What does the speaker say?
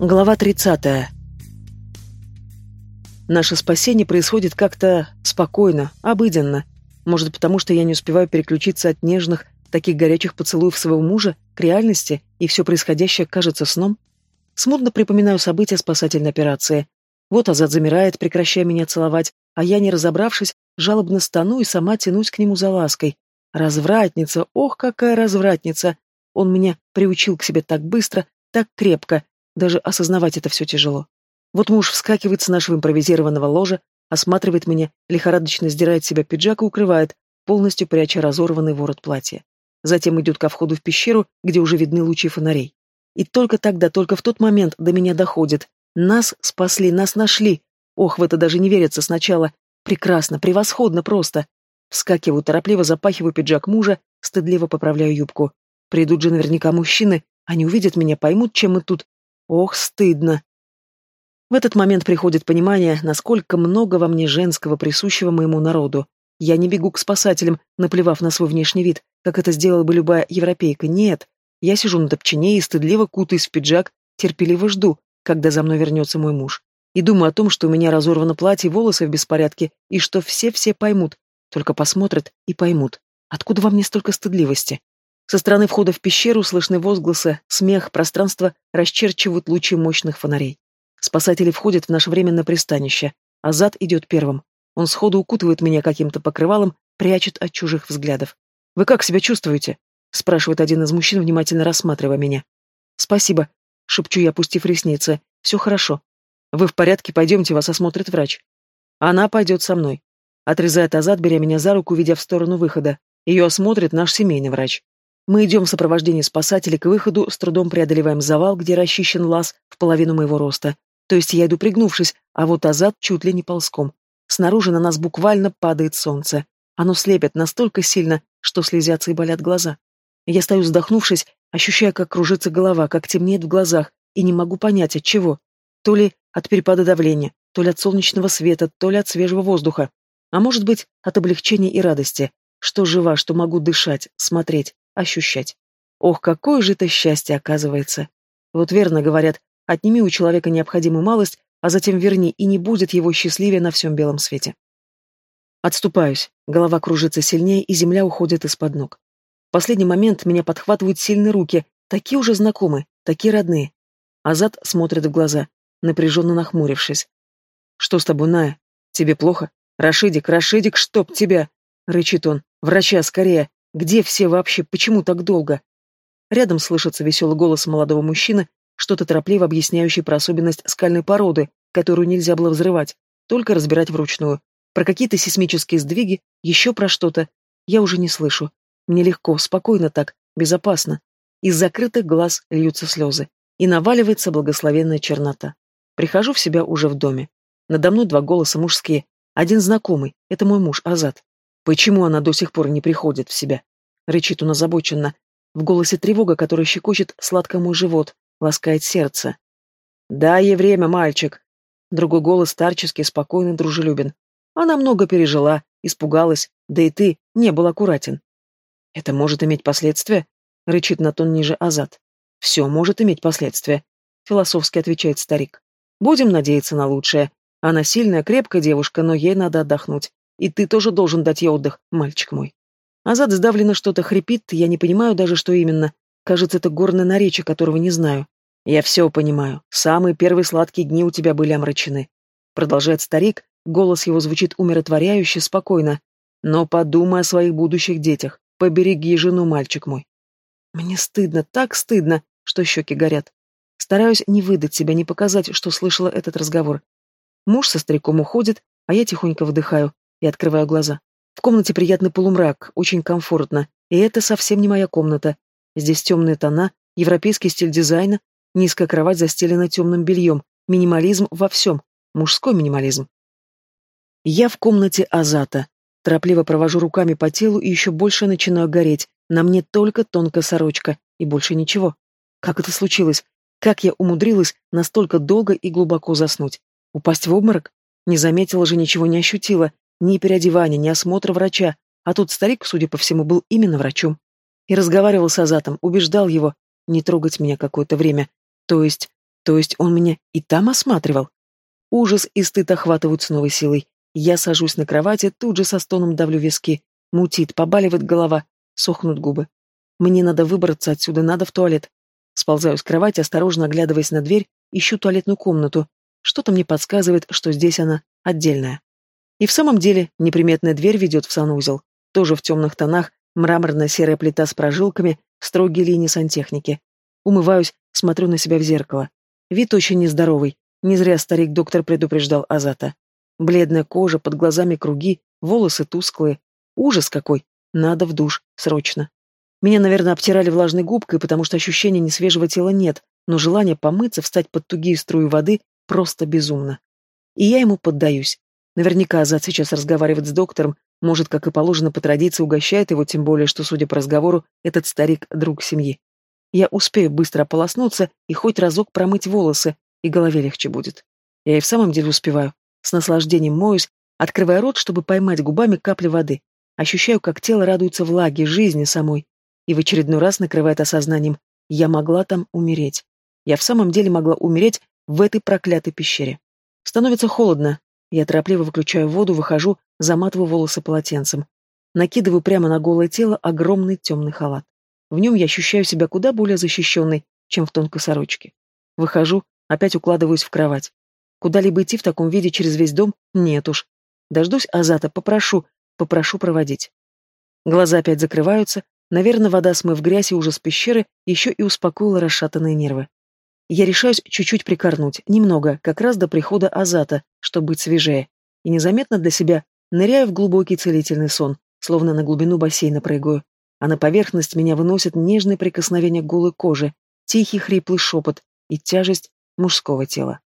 Глава 30. Наше спасение происходит как-то спокойно, обыденно. Может, потому что я не успеваю переключиться от нежных, таких горячих поцелуев своего мужа к реальности, и все происходящее кажется сном? Смутно припоминаю события спасательной операции. Вот Азат замирает, прекращая меня целовать, а я, не разобравшись, жалобно стану и сама тянусь к нему за лаской. Развратница, ох, какая развратница! Он меня приучил к себе так быстро, так крепко, даже осознавать это все тяжело. Вот муж вскакивает с нашего импровизированного ложа, осматривает меня, лихорадочно сдирает себя пиджак и укрывает, полностью пряча разорванный ворот платья. Затем идет ко входу в пещеру, где уже видны лучи фонарей. И только тогда, только в тот момент до меня доходит. Нас спасли, нас нашли. Ох, в это даже не верится сначала. Прекрасно, превосходно просто. Вскакиваю, торопливо запахиваю пиджак мужа, стыдливо поправляю юбку. Придут же наверняка мужчины, они увидят меня, поймут, чем мы тут, Ох, стыдно. В этот момент приходит понимание, насколько много во мне женского, присущего моему народу. Я не бегу к спасателям, наплевав на свой внешний вид, как это сделала бы любая европейка. Нет. Я сижу на топчине и стыдливо кутаюсь в пиджак, терпеливо жду, когда за мной вернется мой муж. И думаю о том, что у меня разорвано платье, волосы в беспорядке, и что все-все поймут, только посмотрят и поймут. Откуда во мне столько стыдливости? Со стороны входа в пещеру слышны возгласы, смех, пространство расчерчивают лучи мощных фонарей. Спасатели входят в наше временное пристанище. а Азат идет первым. Он сходу укутывает меня каким-то покрывалом, прячет от чужих взглядов. «Вы как себя чувствуете?» — спрашивает один из мужчин, внимательно рассматривая меня. «Спасибо», — шепчу я, опустив ресницы. «Все хорошо. Вы в порядке, пойдемте, вас осмотрит врач». «Она пойдет со мной», — отрезает Азат, беря меня за руку, ведя в сторону выхода. Ее осмотрит наш семейный врач. Мы идем в сопровождении спасателей к выходу, с трудом преодолеваем завал, где расчищен лаз в половину моего роста. То есть я иду пригнувшись, а вот Азат чуть ли не ползком. Снаружи на нас буквально падает солнце. Оно слепит настолько сильно, что слезятся и болят глаза. Я стою вздохнувшись, ощущая, как кружится голова, как темнеет в глазах, и не могу понять, от чего. То ли от перепада давления, то ли от солнечного света, то ли от свежего воздуха. А может быть, от облегчения и радости, что жива, что могу дышать, смотреть ощущать. Ох, какое же это счастье оказывается. Вот верно говорят, отними у человека необходимую малость, а затем верни, и не будет его счастливее на всем белом свете. Отступаюсь, голова кружится сильнее, и земля уходит из-под ног. В последний момент меня подхватывают сильные руки, такие уже знакомые, такие родные. Азат смотрит в глаза, напряженно нахмурившись. «Что с тобой, Ная? Тебе плохо? Рашидик, Рашидик, чтоб тебя!» — рычит он. «Врача, скорее! Где все вообще? Почему так долго? Рядом слышится веселый голос молодого мужчины, что-то торопливо объясняющее про особенность скальной породы, которую нельзя было взрывать, только разбирать вручную. Про какие-то сейсмические сдвиги, еще про что-то. Я уже не слышу. Мне легко, спокойно так, безопасно. Из закрытых глаз льются слезы. И наваливается благословенная чернота. Прихожу в себя уже в доме. Надо мной два голоса мужские. Один знакомый, это мой муж, Азат. Почему она до сих пор не приходит в себя? Рычит он озабоченно. В голосе тревога, которая щекочет сладко мой живот, ласкает сердце. «Дай ей время, мальчик!» Другой голос старческий, спокойный, дружелюбен. Она много пережила, испугалась, да и ты не был аккуратен. «Это может иметь последствия?» — рычит на тон ниже Азат. «Все может иметь последствия», — философски отвечает старик. «Будем надеяться на лучшее. Она сильная, крепкая девушка, но ей надо отдохнуть. И ты тоже должен дать ей отдых, мальчик мой. Азат сдавленно что-то хрипит, я не понимаю даже, что именно. Кажется, это горное наречие, которого не знаю. Я все понимаю. Самые первые сладкие дни у тебя были омрачены. Продолжает старик, голос его звучит умиротворяюще, спокойно. Но подумай о своих будущих детях. Побереги жену, мальчик мой. Мне стыдно, так стыдно, что щеки горят. Стараюсь не выдать себя, не показать, что слышала этот разговор. Муж со стариком уходит, а я тихонько вдыхаю и открываю глаза. В комнате приятный полумрак, очень комфортно, и это совсем не моя комната. Здесь темные тона, европейский стиль дизайна, низкая кровать застелена темным бельем, минимализм во всем, мужской минимализм. Я в комнате Азата. Торопливо провожу руками по телу и еще больше начинаю гореть. На мне только тонкая сорочка и больше ничего. Как это случилось? Как я умудрилась настолько долго и глубоко заснуть? Упасть в обморок? Не заметила же, ничего не ощутила. Ни переодевания, ни осмотра врача, а тут старик, судя по всему, был именно врачом. И разговаривал с Азатом, убеждал его не трогать меня какое-то время. То есть, То есть он меня и там осматривал? Ужас и стыд охватывают с новой силой. Я сажусь на кровати, тут же со стоном давлю виски. Мутит, побаливает голова, сохнут губы. Мне надо выбраться отсюда, надо в туалет. Сползаю с кровати, осторожно оглядываясь на дверь, ищу туалетную комнату. Что-то мне подсказывает, что здесь она отдельная. И в самом деле неприметная дверь ведет в санузел. Тоже в темных тонах, мраморная серая плита с прожилками, строгие линии сантехники. Умываюсь, смотрю на себя в зеркало. Вид очень нездоровый. Не зря старик-доктор предупреждал Азата. Бледная кожа, под глазами круги, волосы тусклые. Ужас какой. Надо в душ. Срочно. Меня, наверное, обтирали влажной губкой, потому что ощущения несвежего тела нет, но желание помыться, встать под тугие струи воды просто безумно. И я ему поддаюсь. Наверняка Азат сейчас разговаривает с доктором, может, как и положено по традиции, угощает его, тем более, что, судя по разговору, этот старик — друг семьи. Я успею быстро ополоснуться и хоть разок промыть волосы, и голове легче будет. Я и в самом деле успеваю. С наслаждением моюсь, открывая рот, чтобы поймать губами капли воды. Ощущаю, как тело радуется влаге, жизни самой. И в очередной раз накрывает осознанием. Я могла там умереть. Я в самом деле могла умереть в этой проклятой пещере. Становится холодно. Я торопливо выключаю воду, выхожу, заматываю волосы полотенцем. Накидываю прямо на голое тело огромный темный халат. В нем я ощущаю себя куда более защищенной, чем в тонкой сорочке. Выхожу, опять укладываюсь в кровать. Куда-либо идти в таком виде через весь дом? Нет уж. Дождусь Азата, попрошу, попрошу проводить. Глаза опять закрываются, наверное, вода, смыв грязь и ужас пещеры, еще и успокоила расшатанные нервы. Я решаюсь чуть-чуть прикорнуть, немного, как раз до прихода Азата, чтобы быть свежее, и незаметно для себя ныряю в глубокий целительный сон, словно на глубину бассейна прыгаю, а на поверхность меня выносит нежное прикосновение голой кожи, тихий хриплый шепот и тяжесть мужского тела.